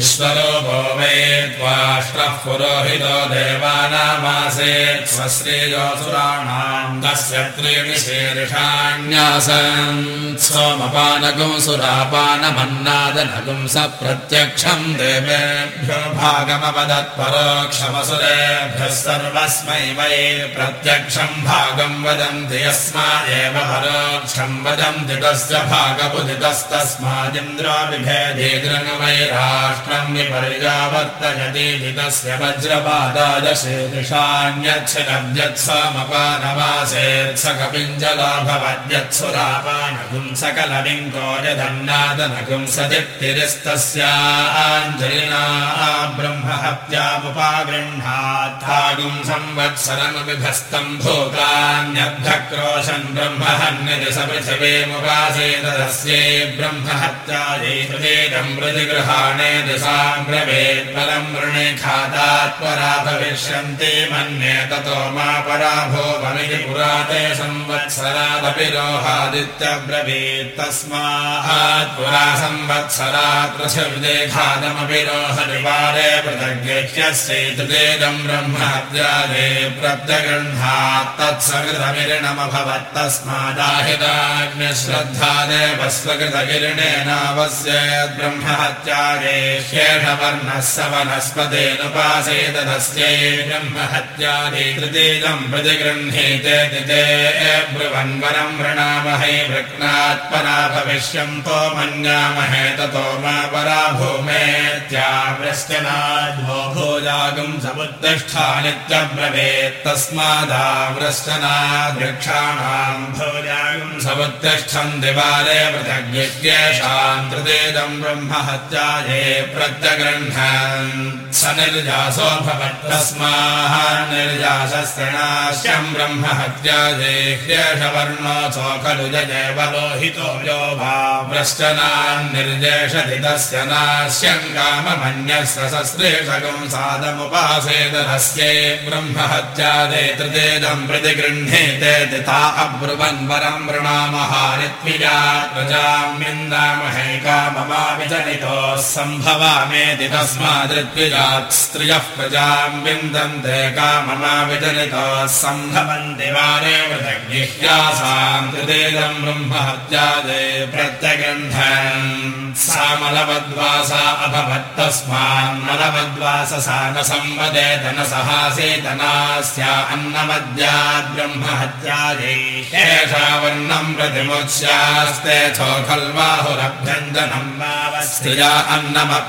विश्वरूपो वै त्वाष्ट्रः पुरोहितो देवानामासे स्वश्रेयोऽसुराणाम् तस्य त्रीणि शीर्षाण्यासन् सोमपानकम् सुरापानमन्नादनकम् स प्रत्यक्षम् देवेभ्यो भागमवदत्परोक्षमसुरेभ्यः सर्वस्मै वै प्रत्यक्षम् भागम् वदन्ति यस्मादेव परोक्षम् वदन्ति तस्य भागबुदितस्तस्मादिन्द्रो विभेदे वै राष्ट्रम् विपर्यावर्तयति जितस्य वज्रपादाय शीर्षान्यच्छिनव्यत्समपानवासेत्स कपिञ्जलाभवद्यत्सुरापानपुंसकलविङ्को यदन्नादनपुंसदित्तिरिस्तस्याञ्जलिना ब्रह्महत्यामुपागृह्णात्थागुं संवत्सरमविभस्तम् भूतान्यभ्यक्रोशन् ब्रह्महन्यति सपृथिवीमुपासेत तस्यै ब्रह्महत्यायै हृदेदम् प्रतिगृहाणे दिशाग्रवेत्परम् वृणे खातात्परा भविष्यन्ति मन्ये ततो मा पराभोगमिति पुराते संवत्सरादपि रोहादित्यब्रवीत् तस्मात् पुरा संवत्सरात् पृथिविदेखादमपि रोहनिवारे पृथग्यस्यैतदेदम् ब्रह्महत्यादे प्रत्यगृह्णात् शेषवर्णः स वनस्पतेनुपासेत तस्यै प्रतिगृह्णीते तिते ब्रुवन्वरम् वृणामहे वृक्नात्परा भविष्यन्तो मन्यामहे ततो मा परा भूमेत्यावृश्चनाद्वो भोजागम् समुत्तिष्ठानित्यब्रवेत् तस्मादावृश्चनाद्वृक्षाणाम् भोजागम् समुत्तिष्ठन् दिवारे पृथग्येषाम् तृतीयम् ब्रह्महत्याये प्रत्यगृह्णन् स निर्जासो निर्जासस्त्रणाश्यम् ब्रह्म हत्याजेह्येषवर्णोऽसो खलु जयेव लोहितो यो भावश्चनान्निर्जेषति तस्य नाश्यम् काममन्यस्य सश्रेषकम् सादमुपासेदहस्यै ब्रह्म हत्यादे तृतीयम् प्रतिगृह्णीते तिथा अब्रुवन् वरम् वृणामहारित्विजा। प्रजाम्यन्दामहे काममापि जनितोः सम्भवामेति तस्मादृत्विजात् स्त्रियः प्रजाम् विन्दन्ते सम्भवन्ति वृतज्ञिह्यासाम् कृतेदम् ब्रह्महत्यादे प्रत्यगन्धन् सा मलवद्वासा अभवत्तस्मान्। मलवद्वाससा न संवदेत न सहासेतनास्या अन्नमद्याद् ब्रह्महत्यादे एषा वर्णम् प्रतिमुच्यास्ते छो खल्वाहुरभ्यञ्जनम् स्त्रिया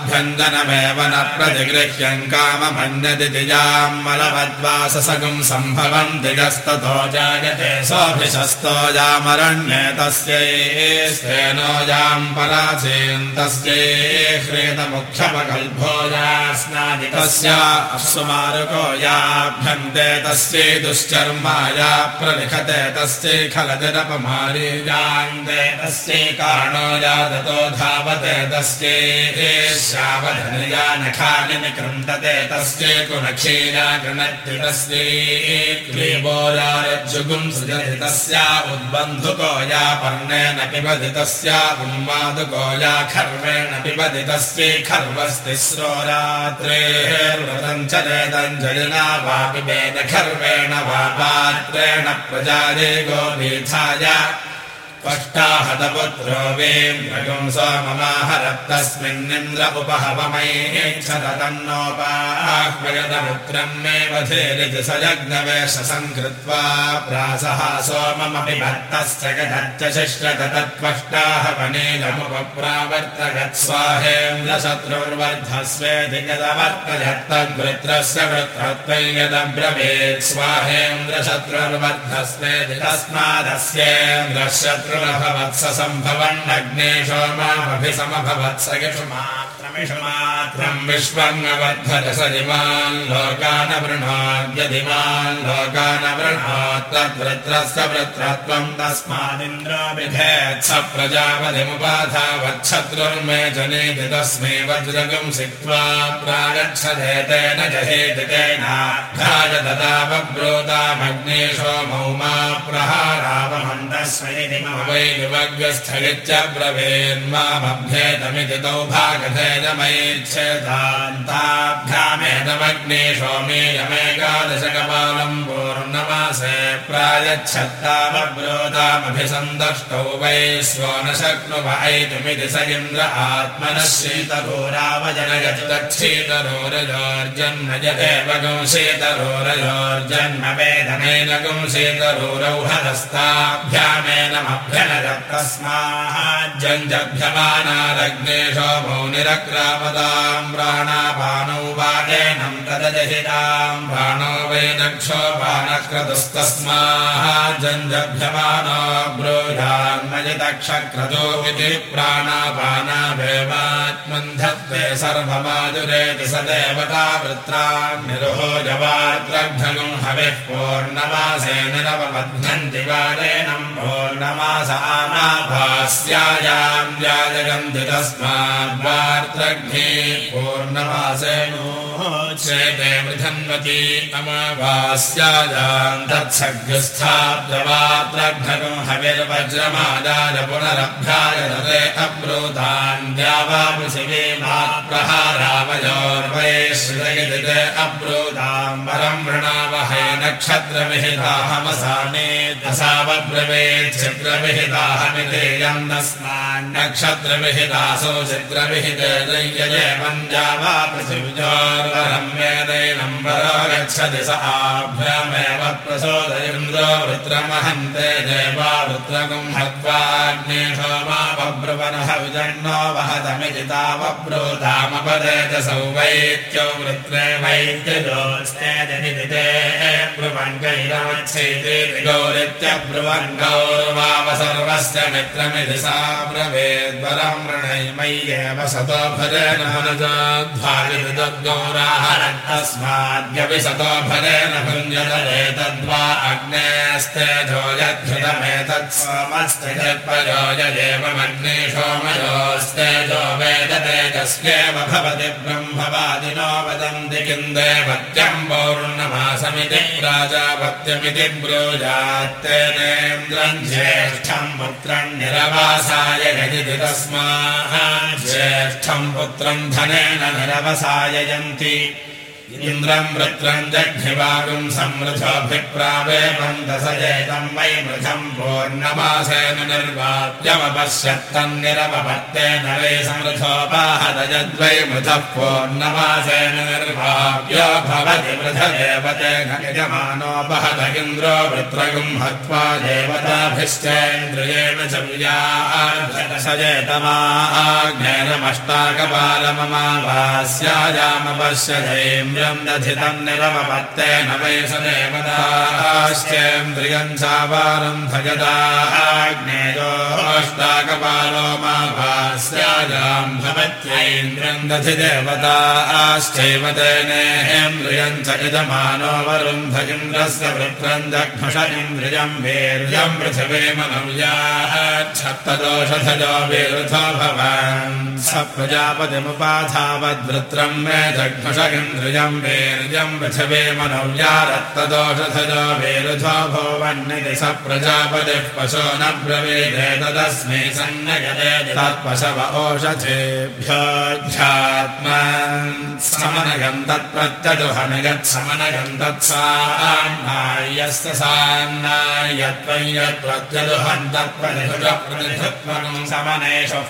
अन्नमभ्यञ्जनमेव न प्रतिगृह्यम् काममन्यति तिजाम् मलवद्वाससगम् सम्भवम् तिजस्ततो जायते सोऽभिशस्तोजामरण्ये तस्यै स्तेनोजाम् पराचीन् तस्यै ह्रेतमुख्यपकल्भोजास्नादि तस्या अप्सुमारुको याभ्यन्ते तस्यै दुश्चर्माया प्रलिखते तस्यै खलजरपमारीजान्ते तस्यै कारणो जाततो धावते तस्यै तस्या उद्बन्धुको या पर्णेन पिबति तस्या उन्मादुको या खर्वेण खर्वस्तिस्रो रात्रेर्व्रतम् च नेदञ्जलिना वा पिबेन खर्वेण वा पात्रेण प्रजारे गोपीठाय पष्टाहतपुत्रो वेन्द्रगुं सोममाहरत्तस्मिन्निन्द्र उपहवमैक्षतन्नोपाह्वयतपुत्रम् मे वधेरिति स यज्ञवेशसङ्कृत्वा प्रासः सोममपि शिश्रत तत्पष्टाहवनीलमुपप्रावर्तयत् स्वाहेन्द्रशत्रुर्वर्धस्वेति यदवर्तयत्तद्वृत्रस्य वृत्रत्वं यदब्रवीत् स्वाहेन्द्रशत्रुर्वर्धस्वेति तस्मादस्येन्द्रशत्रु तद्वृत्रस्य वृत्रत्वम् तस्मादिन्द्रो विधेत् स प्रजापतिमुपाधावच्छत्रुर्मे जनेति तस्मै वज्रगम् सिक्त्वा प्रागच्छदेतेन जहेति तेनाघ्राय ददावब्रोतामग्ने सोमौ मा प्रहारावमन्तस्वैति वै विवग्रस्थगित्य ब्रवीन्मामभ्येतमिति तौ भागधे ताभ्यामेदमग्ने सोमेयमेकादशकपालम् पूर्णमासे प्रायच्छत्तावब्रोतामभिसन्दष्टौ वै स्व न शक्नुवैतुमिति स इन्द्र आत्मनः शीतघोरावजनयति तच्छीतरोरजोर्जन्म यदेव गुंशीतरोरजोर्जन्म वेदनेन गुंशीतरोरौ हस्ताभ्यामेनमभ्यनजत् तस्माज्जञ्जभ्यमानादग्नेशो मौनिरक्रामताम् प्राणापानौ वाजेनम् तदजहिताम् प्राणो वै नक्षोपानक्रतुस्तस्माज्जञ्जभ्यमानो ब्रूजान्मयितक्षक्रतो इति प्राणापानाभेवात्मन्धत्वे सर्वमाजुरेति स देवता जवात्रघ्नगुम् हविः पूर्णमासे निरवबध्नन्ति वारेणम् पूर्णमासामाभास्यायाम् पूर्णमासे नो चेते मृधन्वती अमाभास्यायाम् तत्सग्रस्थाब्दवात्रघ्नगो हविर्वज्रमादाय पुनरभ्याय रते अब्रूतान्द्यावापृथिवी माप्रहारावयोर्वये श्रुतयदिते अब्रूताम्बरम् वृणावहे नक्षत्रविहिताहमसाने दशावब्रवे चित्रविहिताहमितेयम् तस्मान्नक्षत्रविहितासौ चित्रविहिते दैयजेवम् द्यावा पृथिव्योर्वरम् वेदैनम् वरो गच्छति स आभ्यामेव प्रसोदयन्द्रो वृत्रमहन्ते देवा वृत्रगुम् हत्वाग्नेशो मावब्रुवनः विजन्नो वहतमिति तावब्रूधामपदे च सौ वैत्यो वृत्रे वैद्यजोस्तेजनिदिते ब्रुवन् गैरवच्छैते गौरित्यब्रुवन् गौरवाव सर्वस्य मित्रमिति सा सतो भरेण मनजाध्वालिदद्गौराः तस्माद्यपि सतो भरेण भुञ्जतरेतद्वा अग्नेस्तेजो यद्धृतमेतत् सोमस्ते यत्पयोजदेवमग्ने सोमयोस्तेजो वेद तेजस्येव भवति ब्रह्मवादिनो वदन्ति किम् देवत्यम् पौर्णमासमिति प्राजापत्यमिति ज्येष्ठम् पुत्रम् निरवासाय यदिति तस्मात् ज्येष्ठम् पुत्रम् धनेन निरवसाययन्ति इन्द्रम् वृत्रम् जघ्निवागुम् समृथोऽभिप्रावेपम् दशजेतम् वै मृथम् पूर्णमासेन निर्वाप्यमपश्यत्तन्निरपत्तेन वै समृथोपाहतजद्वै मृथः पूर्णमासेन निर्वाप्यो भवति मृथदेवते यजमानोपहत इन्द्रो वृत्रगुम् हत्वा देवताभिश्चेन्द्रियेण च सजेतमाज्ञानमष्टाकपालममाभास्यायामपश्यधेन्द्रम् दधितम् निरवपत्तेन वै स देवताश्चेन्द्रियम् चावारम् भजदाग्नेयोष्टाकपालो मा भास्यायाम् भवत्यैन्द्रियम् दधि देवताश्चैव तेनेन्द्रियम् च यजमानो वरुन्ध इन्द्रस्य वृत्रम् दघ्नुष इन्द्रियम् वीर्यम् पृथिवे मनव्याच्छत्तदोषधजो विरुथो भवान् स प्रजापतिमुपाधावद्वृत्रम् मे जघ्नुष इन्द्रियम् वीर्यम् पृथिवे मनव्यारत्तदोषधजो विरुथो भुवन्निति स प्रजापतिः पशो न ब्रवीदे तदस्मै सन्नयते तत्पशव ओषधेभ्योऽध्यात्मान् समनयम् तत्प्रत्यदुहनयत्समनयम् तत्सान्नायस्य सान्नायत्वं यत्प्रत्यदुहन् तत्प्रतिभुजप्रतिभत्वम् समनेषु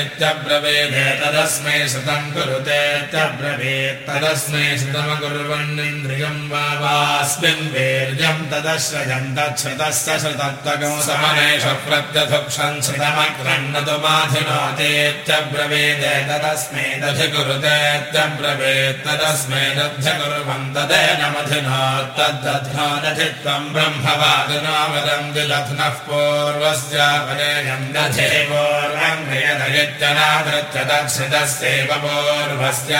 इत्यब्रवीदे तदस्मै श्रुतम् कुरुतेत्यब्रवीत् तदस्मै श्रुतमकुर्वन्निन्द्रियम् वा वास्मिन् वीर्यम् तदश्रयम् तच्छ्रुतस्य श्रुतत्वकम् समनेषु प्रत्यधुक्षन् श्रुतमक्रन्नतुमाधिनोतेत्यब्रवीदे तदस्मै दधिकुरुतेत्यब्रवीत् तदस्मै दध्यकुर्वन् तदेन मधिनो तद्दध्नोदधित्वम् ब्रह्मवादिनो वदन्ति दध्नः पूर्वस्यापनेयम् दधे पूर्वम् क्रियदयत्यनादृत्य तत्सिदस्यैव पूर्वस्यावन्येदिन्द्रियमेवास्मिन्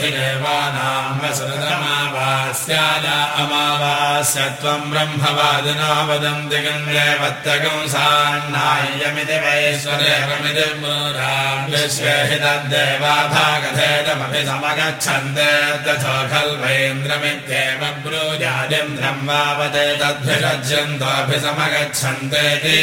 हि देवानाम् वसुरमावास्याय अमावास्य त्वम् ब्रह्मवादिनो वदन्ति गन्देवत्यगम् सान्नाय्यमिति वैश्वरेवमिति भागधेदमपि समगच्छन्ते तथो खल्वैन्द्रमित्येव ब्रूजादिन्द्रम् वावते तद्भिषज्यन्तोऽभिसमगच्छन्तेति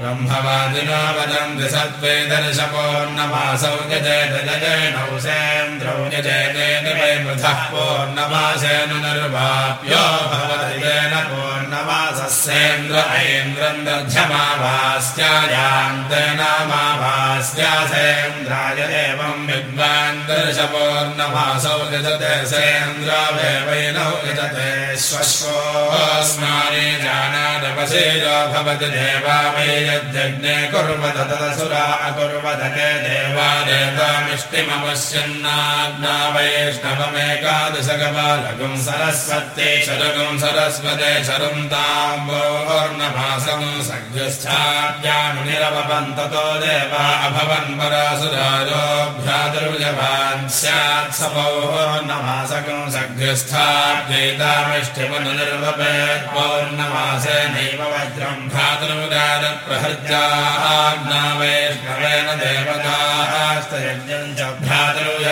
ब्रह्मवादिनो वदन्ति सत्त्वे दर्शपोर्णमासौ यजेत जजेनौ सेन्द्रौ यजेतेन वै मृधः पूर्णमासेन निर्वाप्यो भवति तेन पूर्णमासस्येन्द्र ऐन्द्रम् दध्यमाभास्यायाम् तेनामाभास्यासेन्द्राय एवम् विद्वान् दर्शपूर्णमासौ यजते सेन्द्रावेवैनौ यजते श्वश्वोऽस्मानि जानादवसेयो भवति देवा वै यज्ञे कुर्वत तदसुरा अकुर्वत के देवा देवतामिष्टिमपश्यन्नाज्ञा वैष्णवमेकादशगबालगुम् सरस्वत्ये शरगुम् सरस्वते शरुम् ताम्बोर्णभासम् सज्ञश्चाद्यानुनिरवपन् ततो देवा अभवन् परासुरायोऽभ्यादुर्यवान् स्यात् सपौर्णमासकम् सज्ञस्थाद्यैतामिष्टिमनुनिर्वपेत् पौर्णमासेनैव वज्रम् भ्रातुर्गार प्रहृत्याज्ञा वैष्णवेन देवतास्तयज्ञम् च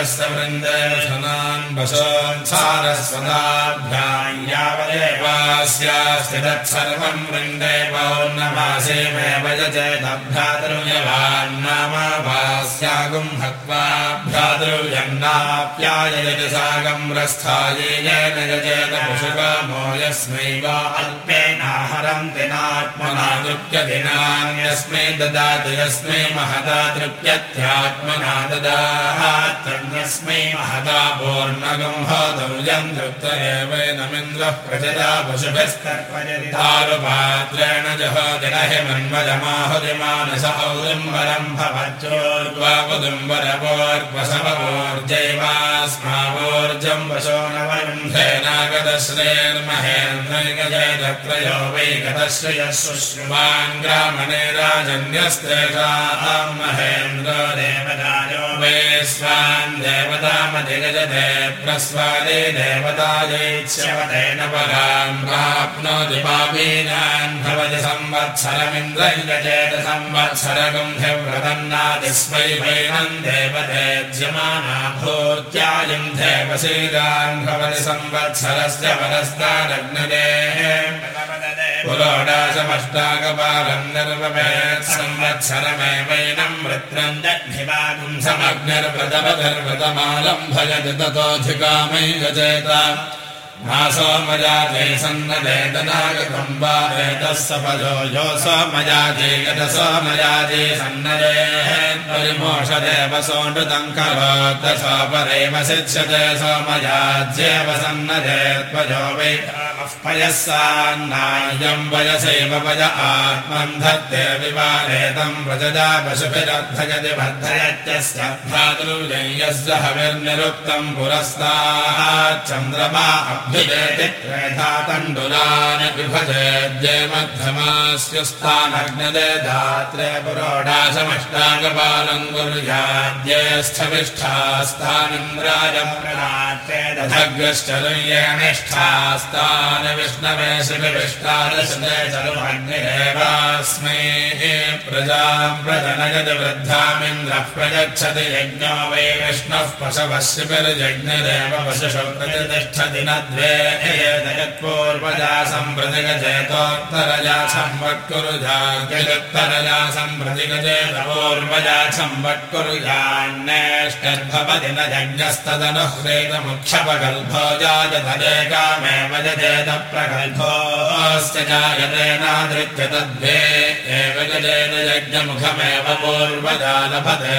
भ्रातृयस्य वृन्देशनान् वशोन् सारस्वताभ्याम् यावदेवास्यास्ति तत्सर्वम् वृन्दे पौर्णमासेमेव चेतभ्रातृयवान्नामाभास्यागुम् हत्वा भ्रातृयन्नाप्यायति सागम् रस्थायेन यजेत पशुकामो यस्मै वा अल्पेनाहरन्ति नात्मना तृप्यदिनान्यस्मै ददाति यस्मै महता तृप्यत्यात्मना ददाहात्यन्यस्मै महता पूर्णगम् होतौजम् तृप्त एवैनमिन्द्रः प्रजता पशुभिस्तर्पयितारुपात्रेण जहोतिरहि मन्मजमाहुतिमानस औदुम्बरम् भवत्योर्वावुदुम्बरवोर्पसवोर्जैवास्मावोर्जम् वशो न वरुन्धेनागतश्रेर्महेन्द्रैकजयदत्रयो वै गतश्रयः शुश्रुवान् ग्रामणे राजन्यस्तेषाम् महेन्द्रो देवतायो वै स्वान् देवतामधिगजते प्रस्वादे देवतायैच्छवतेन पराम् प्राप्नोति पापीनान् भवति संवत्सरमिन्द्रैकचेत संवत्सरगम् ह्यव्रतन्नादिस्मै वैनम् देवतेज्यमाना भूत्यायम् देवशीलान् भवति संवत्सरस्य परस्तादग्नदेः पुरोडाशमष्टाकपालम् निर्वपेत् संवत्सरमेवैनम् वृत्रम् दग्निवागुम् समग्निर्व्रतपदर्व्रतमालम् भजति ततोऽधिकामै गजेत मजाते सन्नदेतनागतम् वा एतः सपजो यो सन्नदेः परिमोषदेव सोऽनृतम् करोत् सोपरेव शिक्ष्यते सोमयाज्येव सन्नदे त्वजो वै पयस्सान्नायम् वयसैव वय आत्मम् धत्ते विवारेतम् व्रजदा पशुभिरद्धयति वर्धयत्यस्य भ्रातृजयस्य हविर्निरुक्तम् पुरस्ताच्चन्द्रमा अभ्युदेति त्रेधा तण्डुलानि विभजेद्ये मध्यमास्य स्थानग्नदे धात्रे पुरोडाशमष्टाकपालम् कुर्याद्येस्थविष्ठास्तानिन्द्राय प्रदात्रे दधग्रश्चरुयेणिष्ठास्तानि विष्णवे चरुमग्निरेवा स्मै प्रजाम् प्रजनयज वृद्धामिन्द्रः प्रयच्छति यज्ञो वै विष्णुः पशवशिबिर्जज्ञदेव पशुषु प्रतिष्ठति न द्वे यत्पूर्वजा सम्प्रतिगजेतोत्तरजा संवत्कुरुजात्तरजा सम्प्रतिगजेतपूर्वजा संवत्कुरुजान्येष्टद्भवति न यज्ञस्तदनुह्रेतमुक्षपकल्भो जायतदेकामेव जजेत प्रकल्भोऽस्य जायते नादृत्य तद्वे एव गजेन यज्ञमुखमेव पूर्वजा लभते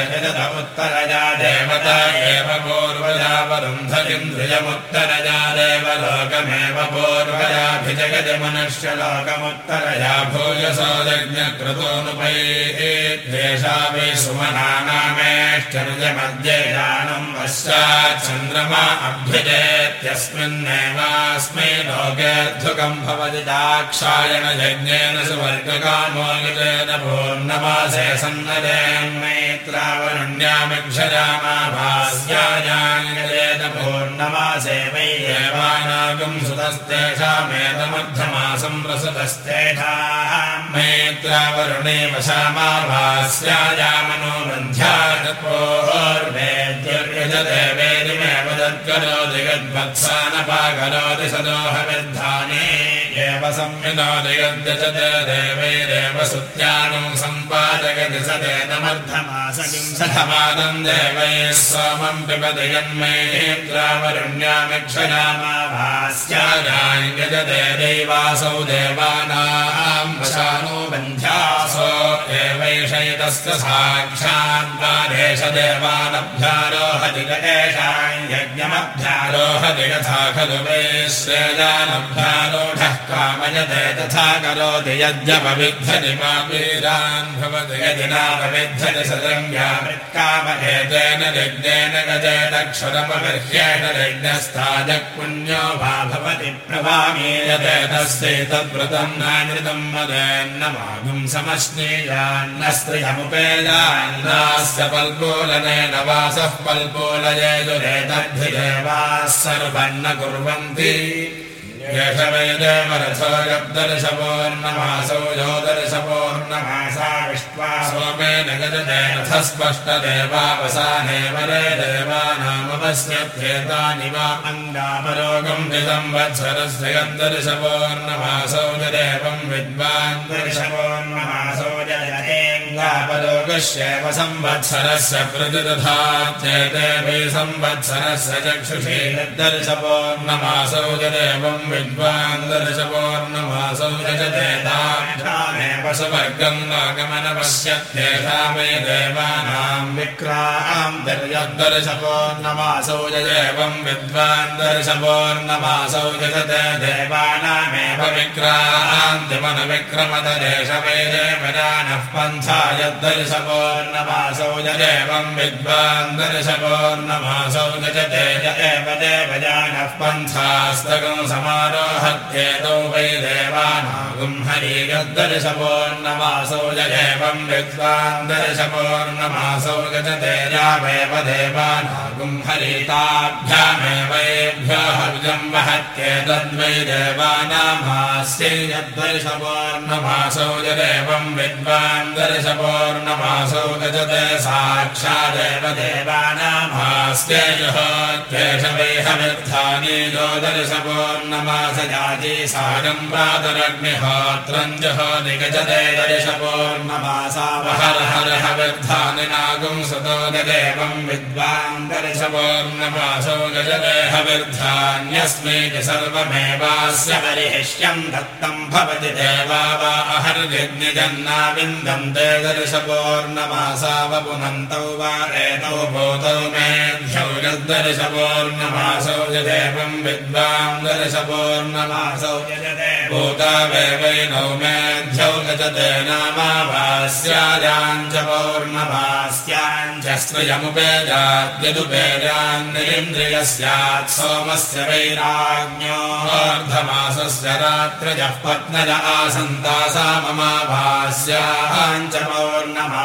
उत्तरजा देवता एव पूर्वजा वरुन्धरिन्द्रियमुत्तरजा देवलोकमेव पूर्वजाभिजगज मनुष्यलोकमुत्तरजा भूयसो यज्ञकृतोऽनुपैषा वै सुमनानामेष्टनुजमद्य जानम् पश्चात् चन्द्रमा अभ्युजेत्यस्मिन्नेवास्मै लोकेऽर्धुकम् भवति दाक्षायण यज्ञेन सुवर्गकामो गजेन पूर्णमासे सन्नदेन्मैत्रावरुण्यामिक्षरामाभास्यायाङ्गजेन पूर्णमासे वै देवानागम् सुतस्तेषामेतमर्धमासम् प्रसुतस्तेषाः। मैत्रावरुणे वशामाभास्यायामनो तत्करोति यद्वत्सानपाकरोति सदोहविद्धाने एव संविनोति यद्यजते देवैरेव सुत्यानो सम्पादयति स तेनमर्धमासकिं सधमादम् देवैः सोमम् पिबति यन्मैत्रावरुण्यामिक्षरामाभास्यायाम् यजते दैवासौ देवानाम् वशानो बन्ध्यासो एवैषैतस्य साक्षाद्वादेश देवानभ्यारोहति एषाम् यज्ञमभ्यारोहति यथा खलु वै श्रेयानभ्यारोढः कामयते तथा करोति यज्ञपविद्धति मा वीरान् भवति यदि नापविद्धति सदङ्ग्यामृत्कामयेतेन यज्ञेन गजेदक्षरमगर्ह्येण यज्ञस्ताजः पुण्यो वा भवति प्रवामीयते तस्यैतद्व्रतम् नानृतम् मदेन्नमागुम् समश्नीयान्न स्त्रियमुपेयान्नास्य पल्पोलनेन वासः पल्पोलयेजुरेतद्धिदेवाः सर्वन्न कुर्वन्ति एष वै देवरथो यद्दर्शपोर्णमासौ यो दर्शपोर्णमासा विश्वा सोमेन गजते रथ स्पष्टदेवावसाने वरे देवानामपश्यत्येतानि वा अङ्गापरोगम् विसंवत्सरस्य यद्दर्शपोर्णमासौ च देवम् विद्वान् दर्शपोर्णमासौ जयतेङ्गापरोगस्येव संवत्सरस्य वै संवत्सरस्य चक्षुषे यद्दर्शपोर्णमासौ च देवम् विद्वान् ताभ्यामेव सुवर्गम् लोकमनपश्यत्येषा मे देवानाम् विक्राम् दर्यद्दर्शपोर्णमासौ यजेवम् विद्वान् दर्शपोर्णमासौ यजते देवानामेव विक्रान्तिमनुविक्रमत देश वै देवजानः पन्था यद्दर्शपोर्णमासौ यजेवम् विद्वान् दर्शपोर्णमासौ यजते य एव देवजानः पन्थास्तकम् समारोहत्येतौ वै देवानागुम् हरि यद्दर्शपोर्णमासौ जयेवम् विद्वान् दर्शपोर्णमासौ गजते यावेव देवानागुम् हरिताभ्यामेवैभ्यो वहत्येतद्वै देवानामास्यै यद्दर्शपोर्णमासौ जदेवम् विद्वान् गजते साक्षादेव देवानामास्त्येजुहोत्येष वै हविर्धानी यो दर्शपोर्णमास जाति सागम् प्रातरग्निहोत्रम् जहो निगजते दर्शपोर्णमासावहर हर नागुम् सुतो देवम् विद्वान् दर्शपोर्णमासौ गजते हविर्धान्यस्मै सर्वमेवास्य परिहिष्यम् दत्तम् भवति देवा वा अहर्यज्ञजन्ना विन्दन्ते दर्शपोर्णमासावपुनन्तौ वा एतौ भूतौ मेध्यौ यद्दर्शपोर्णमासौ यदेवम् विद्वान् दर्शपोर्णमासौ यजते भूता वैवैनौ मेध्यौ नामाभास्यायाञ्च पौर्णमास्याञ्च स्त्रियमुपेजाद्यदुपेजान्निरिन्द्रियस्यात् सोमस्य वैराज्ञोऽर्धमासस्य रात्रजः पत्नज आसन्तासा ममाभास्याञ्च पौर्ण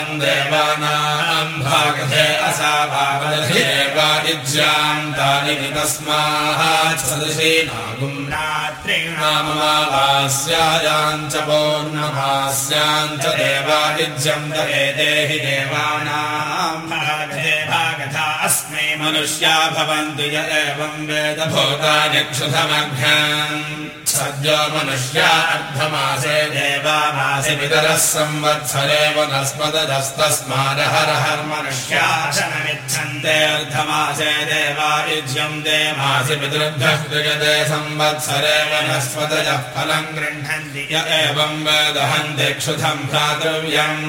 आवन्देवानाम् भागधे असाभावदेवादिज्याम् तानि तस्माः सदृशी नागुम् रात्रिणाममावास्यायाम् च पौर्णमास्याम् च देवादिज्यम् दवे देहि देवानाम् अस्मै मनुष्या भवन्तु य एवम् वेदभूतानि क्षुधमघ्याम् सद्यो मनुष्या अर्धमासे देवामासि पितरः संवत्सरे वनस्पतस्तस्मादहरहर्मनुष्याशनमिच्छन्ते अर्धमासे देवा युज्यन्ते मासि पितृभ्यः क्रियते संवत्सरे वनस्पतयः फलम् गृह्णन्ति य एवम् वेदहन्ति क्षुधम् भ्रातृव्यम्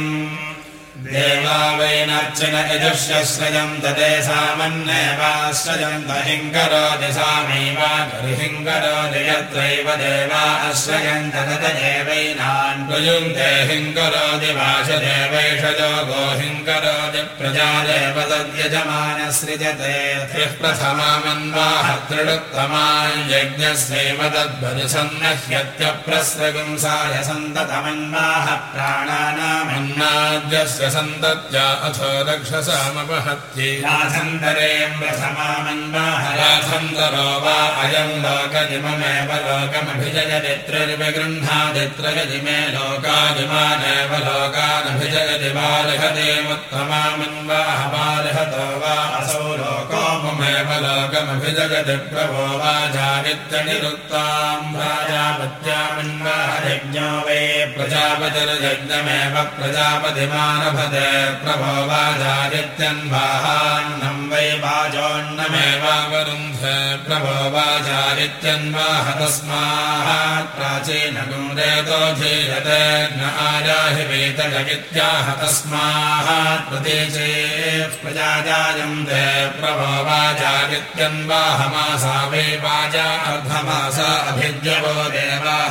देवा वैनार्चन यजुष्यश्रयम् ददे सामन्नेवाश्रयम् दहिङ्करोति सामैवा गर्हिङ्करोति यत्रैव देवा आश्रयम् तददेवैनान् प्रयुङ्क्ते हिङ्करोति वासुदेवैषजो गोहिङ्करोति प्रजादेव तद्यजमानसृजते त्रिः प्रथमामन्वाह तृणुत्तमान् यज्ञस्यैव तद्वरुसन्नह्यत्यप्रस्रगुंसाय सन्ततमन्वाह प्राणानामन्नाद्यस्य सन्तत्या अथो रक्षसामपहत्यै। राथन्तरेम् प्रथमामन्वाह राथन्तरो वा अयम् लोकजिममेव लोकमभिजयदित्रविगृह्णादित्रयजिमे लोकाजिमानेव लोकानभिजयति वा असौ लोको ममेव लोकमभिजगति प्रभो वा जावित्यनिरुक्ताम् प्राजापत्यामन्वाह यज्ञो वै प्रजापतिर्यज्ञमेव प्रजापतिमानभते प्रभो वा जादित्यन्वाहान्नम् वै वाजोन्नमेवावरुन्धे प्रभो वा जादित्यन्वाह तस्मात् प्राचीनगुं रेतो धीयते न आजाहि वेतजगित्याह तस्मात् प्रतीचे प्रजाजायन्ते प्रभो वा जादित्यन्वाहमासा वै वाजा अर्धमासा देवाः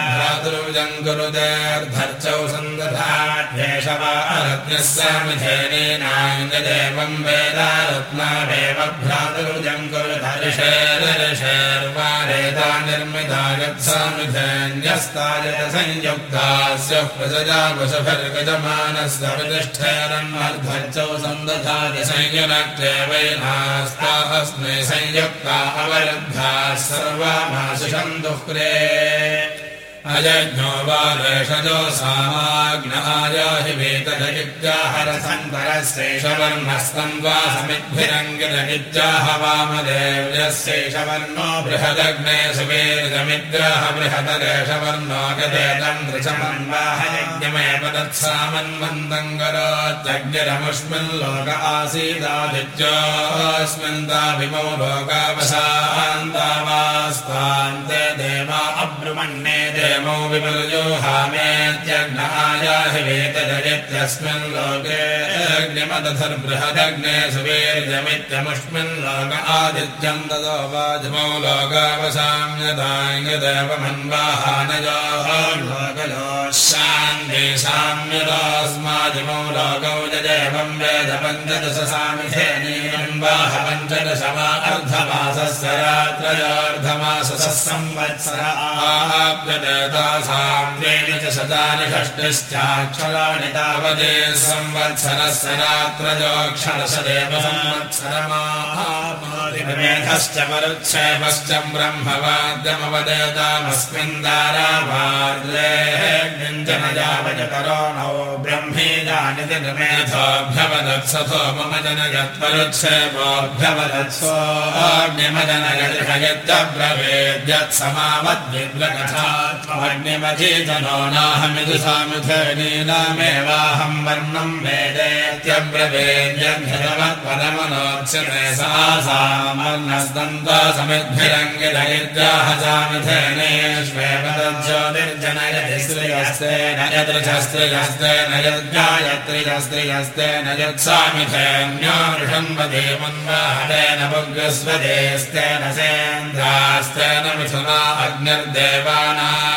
भ्रातृजम् कुरुदेर्धर्चौ सन्दधाध्येष वा अरत्नः सामिधेनीनाङ्गदेवम् वेदारत्नावेव भ्रातृजम् कुरुधर्षेर्षेर्वारेता निर्मिता यत्सामिधेन्यस्तायत संयुक्तास्य प्रजया वशभर्गजमानस्य संयुनक्ते वैनास्ता अस्मै संयुक्ता अवरुद्धा सर्वामाशिषम् दुःख्रे अयज्ञो बालेषजो सामाग्नायाहि वा बृहदग्ने गदेतम् दृशमन्वाहयज्ञमेव तत्सामन्वन्तम् करोत्यग्निरमुष्मिन् लोक आसीदादित्योऽस्मिन् ताभिमौ लोकावसान्तावास्तान्ते देवा अब्रुमन्ने देमौ वेतजयत्यस्मिन् लोके अग्निमदधर्बृहदग्ने सुवीर्यमित्यमुष्मिन् लोक आदित्यम् ततो वाजमौ लोकावसाम्यदाङ्गदेवमन्वाहानयो लोकयो शान्ति साम्यदास्मादिमौ लोकौ जयवम् वेद पञ्चदश वाह पञ्चदश वा अर्धमासस्य रात्रयोर्धमास संवत्सराब्जतासाम् त्रीणि च शतानि षष्टिश्चाक्षराणि तावदे संवत्सरस्य रात्रजोक्षरशदेव संवत्सरमाहामेधश्च परुच्छेपश्च ब्रह्मवाद्यमवदेतामस्मिन् दारावार्लेः व्यञ्जनयावजतरो नौ ब्रह्मेजानि मेधोऽभ्यवदत्सथो मम जनयत्वरुच्छेपोऽभ्यवदत्सोऽग्निमदनगतिर्हयत्यब्रवेद्यत्समावद्विग्रकथात्मग्निमधीतनो नाहमिति सामिथेनीनामेवाहं वर्णं वेदेत्यब्रवेद्यद्धवत्परमनोच्यते सा सामर्णस्तन्ता समिद्भिरङ्गिरयिद्याः सामिथेनेष्वेव तज्ज्योतिर्जनयति श्रियस्ते न यदृशस्त्रियस्ते न यद्गायत्रियस्त्रियस्ते न यत्सामिथेन्योषन्वदेवन्वाहतेन भुग्स्वदेस्तेन सेन्द्रास्तेन मिथुना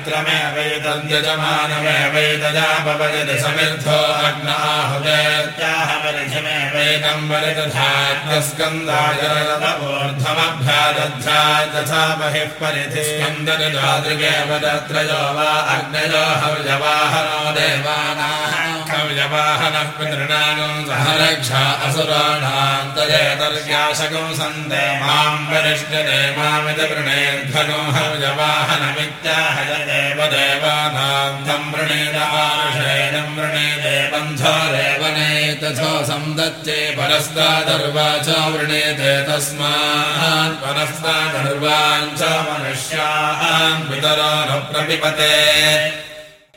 पवित्रमेवैतद्यजमानमेवैतजा भवजति समिद्धो अग्न आहुदेत्याह परिधिमेवैकम् परितधात्मस्कन्दायरदवोर्ध्वमभ्यादध्या तथा बहिः परिधि स्कन्दनिजादृगेव तत्रयो वा अग्नयो हविजवाहनो देवानाः कविजवाहनः पितॄणागम् सह रक्षा असुराणाम् तजेतर्याशकम् सन्ते माम् वरिष्ठते मामिति वृणेध्वनो हविजवाहनमित्याहय देव देवानाम् तम् वृणेद आरुषेणम् वृणेदे बन्धो रेवने तथो सन्दत्ते परस्तादर्वाच वृणेते तस्मात् परस्तादर्वान् च मनुष्यान् पितरो न प्रपिपते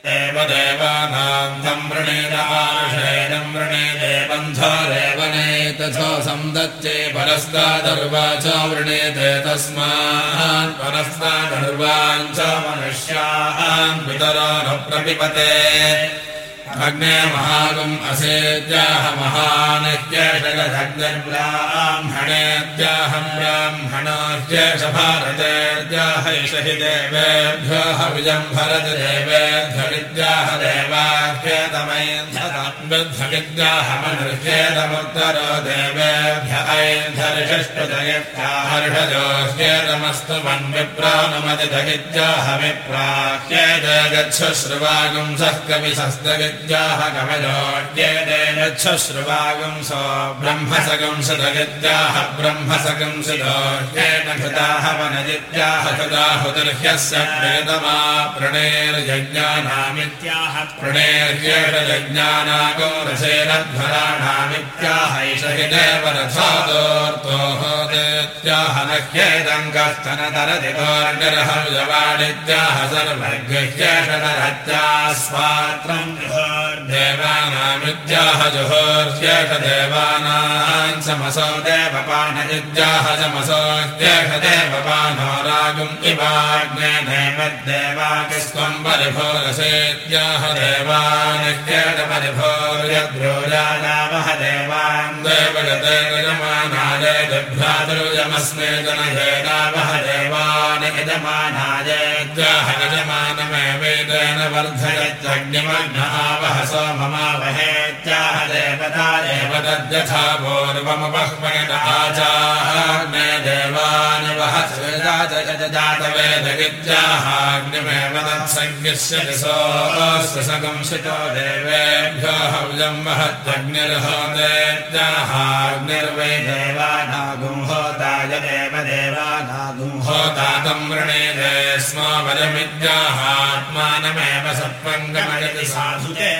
देव देवानाम् तम् वृणेद आरुषेणम् वृणेते बन्धो रेवने तथो सन्दत्ते परस्तादर्वाच वृणेते तस्मात् परस्तादर्वान् च मनुष्यान् पितरो न प्रपिपते अग्ने महागम् असेद्याह महानह्यषगधग्निर्ब्राह्मणेद्याहम् ब्राह्मणाह्येष भारतेद्याह हि देवेभ्यो हविजम् भरत देवाह्यतमैन्धविद्याह मनुष्येतमुत्तरो देवेभ्य हर्षदोह्यतमस्तु मन्विप्राणमतिधगिद्याहमिप्राह्ये जगच्छश्रुवागुंसः कविशस्तगिद्याह कवयोड्ये जगच्छश्रुवागुंसो ब्रह्मसगंसदगिद्याह ब्रह्मसगंसदोह्येन घृताह वनजिद्याह कृताहुतिर्ह्यस्य प्रेतमा प्रणेर्यज्ञानामित्याह प्रणेर्येण यज्ञानागो हि देवरथा देत्याह न ह्येदङ्गस्तन तरदितोर्निर्हविजवाणित्याह सर्वगृह्येषदरत्यास्वात्रम् देवानामिद्याह जुहोर्ह्येष देवानाम् समसो देवपानयुज्याह समसो ह्येष देवपानो रागुम् इवाग्ने देवद्देवाकिस्त्वम् परिभोरसेत्याह देवान् ह्येष परिभोर्यद्रोजायावह देवान् देवगते यजमानाय दभ्रातरुजमस्मे जनहेनावह देवान् यजमानाय ग्राह यजमानमेवेदेन वर्धयत्यग्निमग्नहावह सोममावहेत्याह देवता एव तद्यथा पूर्वमुपह्वयन आचार्णे देवान् वहत्सजातवेदगित्याहाग्निमेव तत्सङ्गिष्यति सोऽस्तु सकंसितो देवेभ्यो हव्यं महत्यग्निर्हो देत्याहाग्निर्वेद देवानागुं होताय देव देवानागुं होता तं वृणेते स्म वरमिद्याहात्मानमेव सत्त्वङ्गमयति साधुते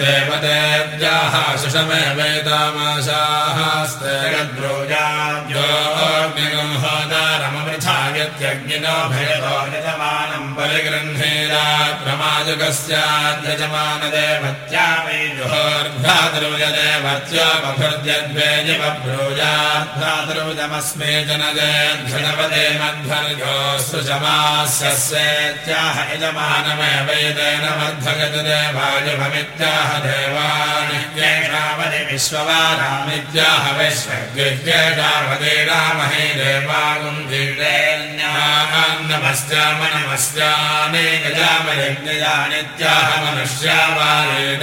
देवदेव्याः सुषमेवेतामाशास्ते गद्रोजाभ्योऽग्निगं होतारमवृथा यत्यग्निनो भयतो यजमानम् परिगृह्णेरा प्रमाजुकस्याद्यजमानदेवत्या वै जुहोर्भ्य भ्रातृजदेवर्त्योपभृद्यद्वेजब्रूजाद्भ्रातृजमस्मे जनजयध्वनपदे मध्वर्यो सृजमास्यस्येत्याह यजमानमेवैतेन वर्धगतिदेवायुभमित्याह देवानित्येषावधि विश्ववारामित्याह विश्वगृह्येषावधे रामहे देवागुम् नमस्याम नमस्याने गजामयज्ञया नित्याह मनुष्यावारेण्याः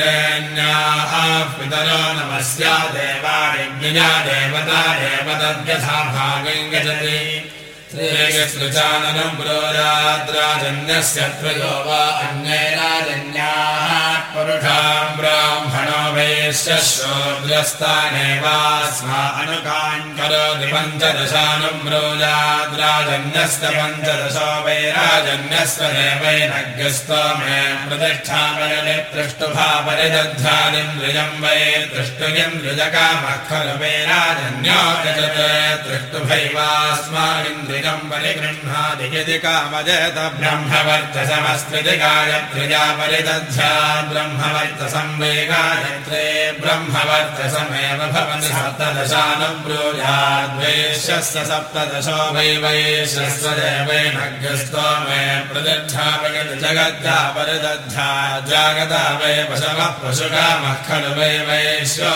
पितरो नमस्या देवायज्ञया देवता देवतद्यथा भागम् गजति श्रीकृष्णचाननम् पुरोराद्राजन्यस्य त्रयो वा अन्यैराजन्याः पुरुषाम् ब्राह्मणो वैश्य शोद्रस्तानेवास्मा अनुकान् करोति पञ्चदशानुम् ब्रोजाद्राजन्यस्य पञ्चदशो वैराजन्यस्य देवैनज्ञस्तो मे प्रतिष्ठापयति तृष्टुभा परिदध्यादिन्द्रियम् वै तृष्टुयन्द्रिजकामः खलु वैराजन्यो यजते तृष्टुभैवास्मादिन्द्रिय परिगृह्णादि यदि ब्रह्मवर्चसमस्कृति गायत्र्या परिदध्या ब्रह्मवर्चसं वै गायत्रे ब्रह्मवर्चसमेव भवति सप्तदशानुब्रूयाद्वैश्यस्य सप्तदशो वै वैश्यस्य देवैनग्रस्तो मे जगद्या परिदध्या वै पशवः पशुकामः खलु वै वैश्यो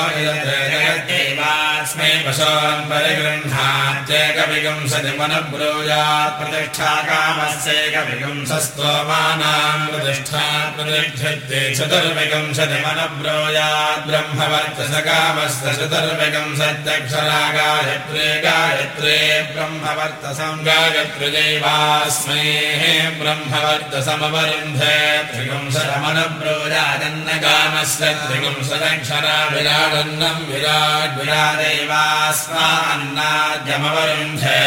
परिगृह्णात्येकविगंसति मनः ब्रूयात् प्रतिष्ठा कामस्यैकविगुंसस्तोमानाम् प्रतिष्ठा प्रतिष्ठते चतुर्विगंशति मनब्रूयात् ब्रह्मवर्चस कामस्य चतुर्विगंसत्यक्षरा गायत्रे गायत्रे ब्रह्मवर्तसम् गायत्र्यैवास्मै ब्रह्मवर्तसमवरुन्धे त्रिगुंसरमनब्रूयादन्न कामस्य त्रिगुंसदक्षरा विराडन्नम् विराड् विरादैवास्मा अन्नाद्यमवरुन्धे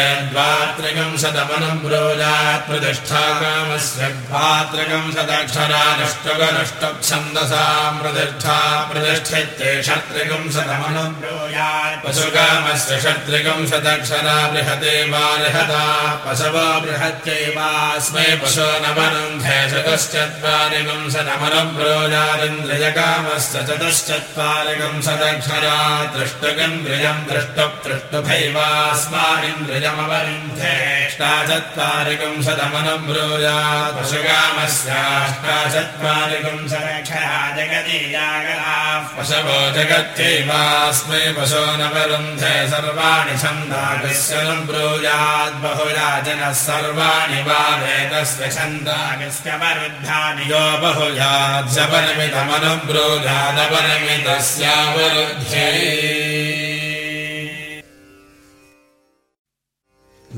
द्वात्रिकंशतमनुब्रोजात् प्रतिष्ठाकामस्य द्वात्रिकंशदक्षरानुष्टुगनुष्टुप्छन्दसाम् प्रतिष्ठा प्रतिष्ठित्ये षट्त्रिकंशतमनुब्रोजात् पशुकामस्य षट्त्रिकंशदक्षरा बृहते वा बृहता पशवो बृहत्यैवास्मै पशो नवरुन्धे चतुश्चत्वारिकंशतमनुब्रोजादिन्द्रियकामस्य चतुश्चत्वारिकंशदक्षरा दृष्टगन्द्रियम् दृष्टुप्तृष्टुभैवास्मादिन्द्रियमवरुन्धे अष्टाचत्वारिकंशतमनुब्रूयात् पशुकामस्याष्टाचत्वारिकंशरक्षया जगति जागराः पशवो जगत्यैवास्मै पशो नवरुन्धे सर्वाणि छन्दागस्य ब्रूयात् बहुयाजनः सर्वाणि वा वेदस्य छन्दागस्य वरुद्धानि। यो बहुयात् शपरिमितमनुब्रूयादपरिमितस्यावरुध्ये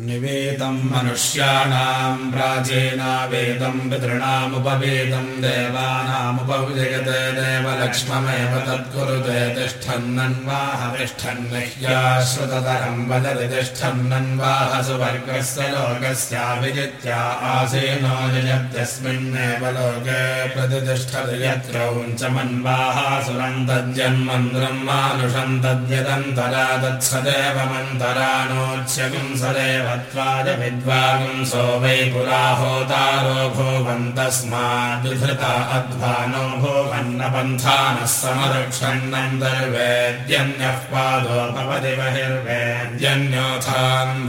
निवेदम् मनुष्याणाम् प्राचीनावेदम् पितॄणामुपवेदम् देवानामुपविजयते देवलक्ष्ममेव तत्कुरुते तिष्ठन्नन्वाह तिष्ठन्नह्याश्रुततरम् वदति तिष्ठन्नन्वाह सुवर्गस्य लोकस्याभिजित्या आसीनो यजत्यस्मिन्नेव लोके प्रतितिष्ठति यत्रौञ्च मन्वाः सुरम् तद्यन्मन्द्रम् मानुषम् तद्यदन्तरा तत्सदेवमन्तराणोच्यगुम् सदेव त्वाय विद्वागुंसो वै पुराहोतारो भुवन्तस्माद्विधृता अध्वानो भुवन्नपन्थानः समरक्षन्नम् दर्वेद्यन्यः पादो भवति बहिर्वेद्यन्योथान्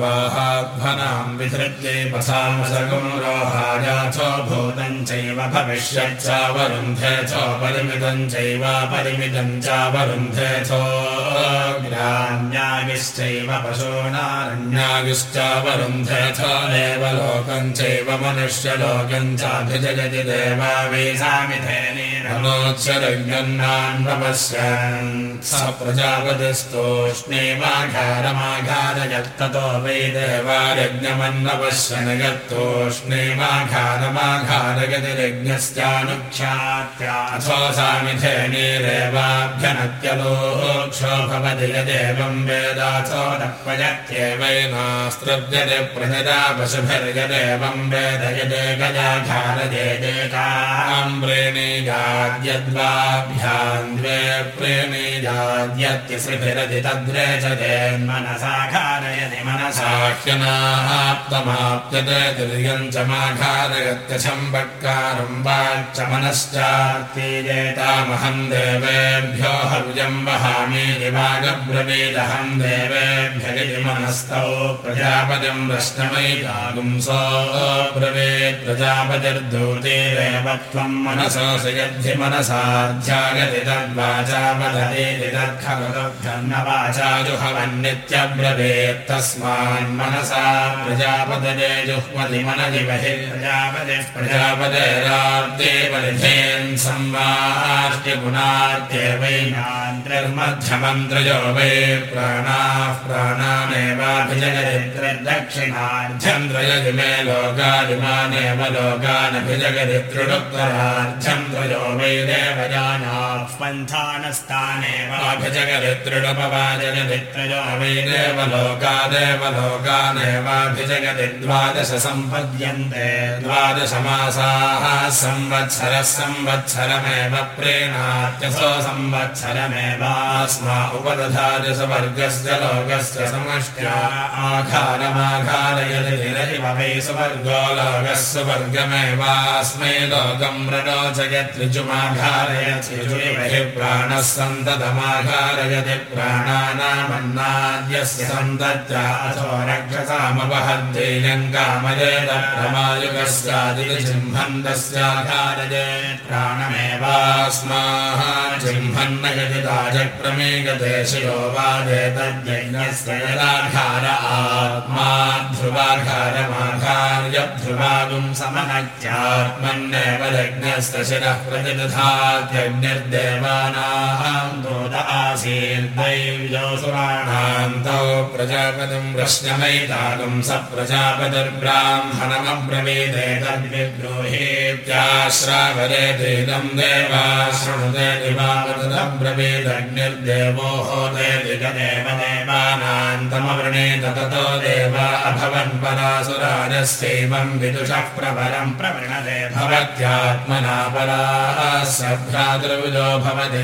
वाहाध्वनाम् विधृत्यै पथामसगुम् रोहायाथो भूतम् चैव चैव परिमितम् चावरुन्धेथो ग्राम्यागिश्चैव पशूनारण्यागिश्च वरुन्धथोदेव लोकम् चैव मनुष्यलोकम् चाभिजयति देवा वेसामिधेनोच्चरङ्गन्नान्वपश्यन् स प्रजापतिस्तोष्णेमाघारमाघारयत्ततो वै देवायज्ञमन्नपश्यन् यत्तोष्णेमाघारमाघारगतिरज्ञस्यानुख्यात्याथो सामिधेनीरेवाभ्यनत्यलोक्षो भवति यदेवम् वेदाथो नक्वयत्येवैनास्त्र प्रजदा पशुभिर्यदेवम् वेदयदे गजाघारदे देकाम्ब्रेणीगाद्यद्वाभ्याम् द्वे प्रेमीयाद्यत्यसृभिरति तद्रे च मनसा घारयति मनसा। ह्यनाप्तमाप्यते तिर्यम् च माघारयत्यशम्बट्कारम् वाच्च मनश्चार्तीजेतामहम् देवेभ्यो हव्यम् वहामि दिवागब्रवीदहम् देवेभ्य मनस्तौ प्रजापतिम् प्रश्नमयितागुंसो ब्रवीत् प्रजापतिर्दूतेरेव त्वम् मनसोऽसि यद्धि मनसाध्यागति तद्वाचापदतीति तत्खलुभ्यन्न वाचा जुहवन्नित्यब्रवीत् तस्मान्मनसा प्रजापदये जुह्मति मनजि बहिः प्रजापतिः प्रजापतेराब्दे परिधेन् संवाष्ट्यगुणात्यवैनान्त्रिर्मध्यमन्त्रयो वै प्राणाः प्राणानेवाभिजगरित्रदक्षिणार्ध्यन्द्रयजि मे लोकादिमानेव लोकानभिजगरि त्रिडुत्तरार्ध्यन्द्रयो वै देवयानाः पन्थानस्तानेवाभिजगरि त्रिडुपवाजगदित्रयो वै देवलोकादेव लोकानेवाभिजगति द्वादश सम्पद्यन्ते द्वादशमासाः संवत्सरः संवत्सरमेव प्रेणात्यसो संवत्सरमेवास्मा उपदधाति सुवर्गस्य लोकस्य समष्ट्या आघारमाघारयति वै सुवर्गो लोकः सुवर्गमेवास्मै लोकम् प्ररोचयत् ऋजुमाघारयति हि प्राणः सन्ततमाघारयति प्राणानामन्नाद्यस्य सन्तत्या अथो रक्षसामवहद्दैनम् कामयेत प्रमायुगस्यादिति जिह्मन्दस्याघारये प्राणमेवास्माः जिह्मन्न यदि राजप्रमेगते शिरो वादेतद्यज्ञस्य यदाघार ध्रुवाघारमाघार्य ध्रुवागुम् समनत्यात्मन्नेव यज्ञस्य शिरः प्रतिदधात्यग्निर्देवानाम् दोद आसीर्दैव्योसुराणान्तौ प्रजापतिम् प्रश्नमैतागुम् स प्रजापतिर्ब्राह्मणमब्रवीदेतद्विद्रोहेत्याश्रावरेतीदम् देवा शृणुते दिवावदब्रवीदग्निर्देवो होदेदिगदेव देवानान्तमवृणेत ततो देवा अभवन् परासुराजस्यैवम् विदुषः प्रबलम् प्रवृणते भवत्यात्मना परा सभ्रातृविदो भवति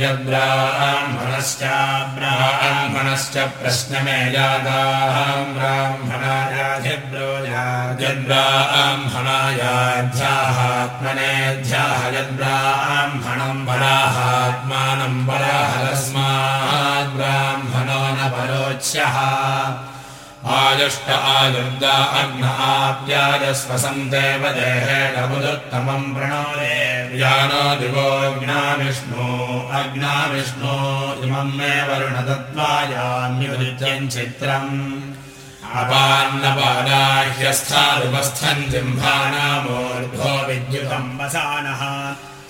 ब्राह्मणश्च प्रश्नमे जाताः। ब्राह्मणायाध्यब्राह्मणायाध्याहात्मनेऽध्याह यद्ब्राह्मणम् पराहात्मानम् पराहरस्मात् परोच्यः आयुष्ट आयुर्दा अग्न आप्यायस्वसन्तेव देहेण मुदुत्तमम् प्रणोदे विष्णो अग्ना विष्णो इमम् मे वरुणतत्त्वायान्युदित्यम् चित्रम्। अपान्नपादाह्यस्थादुपस्थम् जिह्मानामूर्ध्वो विद्युतम् वसानः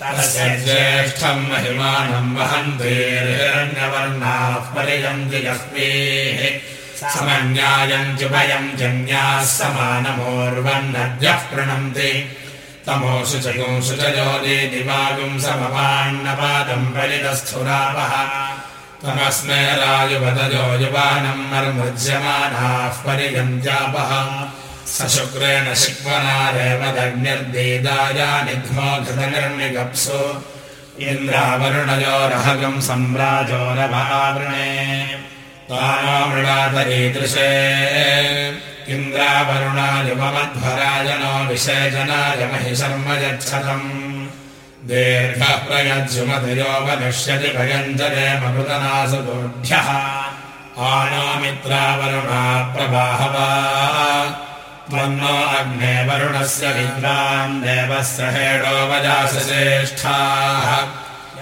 ज्येष्ठम् महिमानम् वहन्तीर्हिरण्यवर्णाः परियन्ति यस्मीः। समन्यायम् जुभयम् जन्याः समानमोर्वन्नद्यः तमोषु च गुंषु च योगे दिवागुम् समपान्नपादम् परितस्थुरावः तमस्मै रायुपदयो युवानम् मर्मृज्यमानाः परियन्त्यापः स शुक्रेण शिक्वनारेव दग्निर्देदाया निघ्मो घृतनिर्निगप्सु इन्द्रावरुणयोरहगम् सम्राजोरभावृणे तानामृणातरीदृशे इन्द्रावरुणायुमध्वराजनो विषेचनाय महि शर्म यच्छतम् दीर्घः प्रयज्युमतियोपनिष्यति भयञ्जले मृतनासु दोढ्यः आनामित्रावरुणा प्रबाहवा त्वन्नो अग्ने वरुणस्य विद्वान् देवस्य हेडोपजासश्रेष्ठाः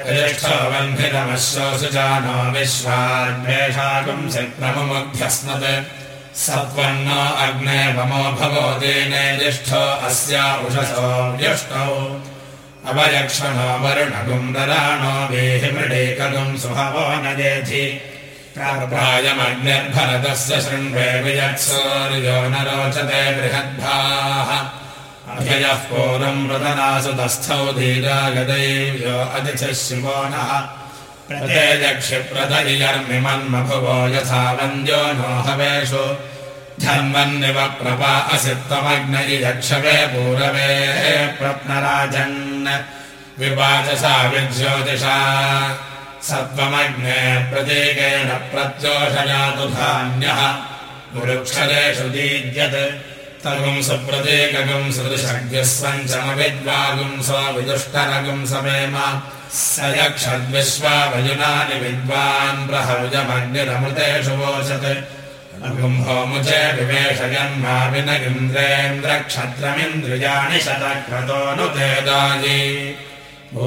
ज्येष्ठो बन्धितमश्वसु जानो विश्वाद्वेषाकुम् शक्रमुभ्यस्मत् सत्त्वन्नो अग्ने वमो भवो दीने ज्येष्ठो अस्या उषसो व्यष्टौ। अवयक्षणो वरुणगुन्दराणो वेहिमृडेकगुम् सुहवो न देधि प्रायमग्निर्भरतस्य शृण्वे विजत्सौर्यो न रोचते बृहद्भाः। अभ्ययः पूर्वम् मृतनासु तस्थौ धीरागदैव्यो अतिथिः शिवो नः प्रतेजक्षिप्रदयर्मिमन्मभुवो यथा वन्द्यो नो हवेषु। धन्वन्निव प्रपा असि त्वमग्नयक्षवे पूरवे प्रत्नराजन् विवाचसा विज्योतिषा। सत्त्वमग्ने प्रतीकेन प्रत्योषयातु धान्यः। वृक्षरेषु दीद्यत्। तगुं सुप्रतीकगुं सदृशज्ञः सञ्चमविद्वागुं स्वविदुष्टरगुं समेम स यक्षद्विश्वाभयुनानि विद्वान् प्रहौजमग्निरमृतेषु वोचत्। गुम्भोमुचे विवेशयन्मा विनगिन्द्रेन्द्रक्षत्रमिन्द्रियाणि शतक्रतो नु तेदायि ओ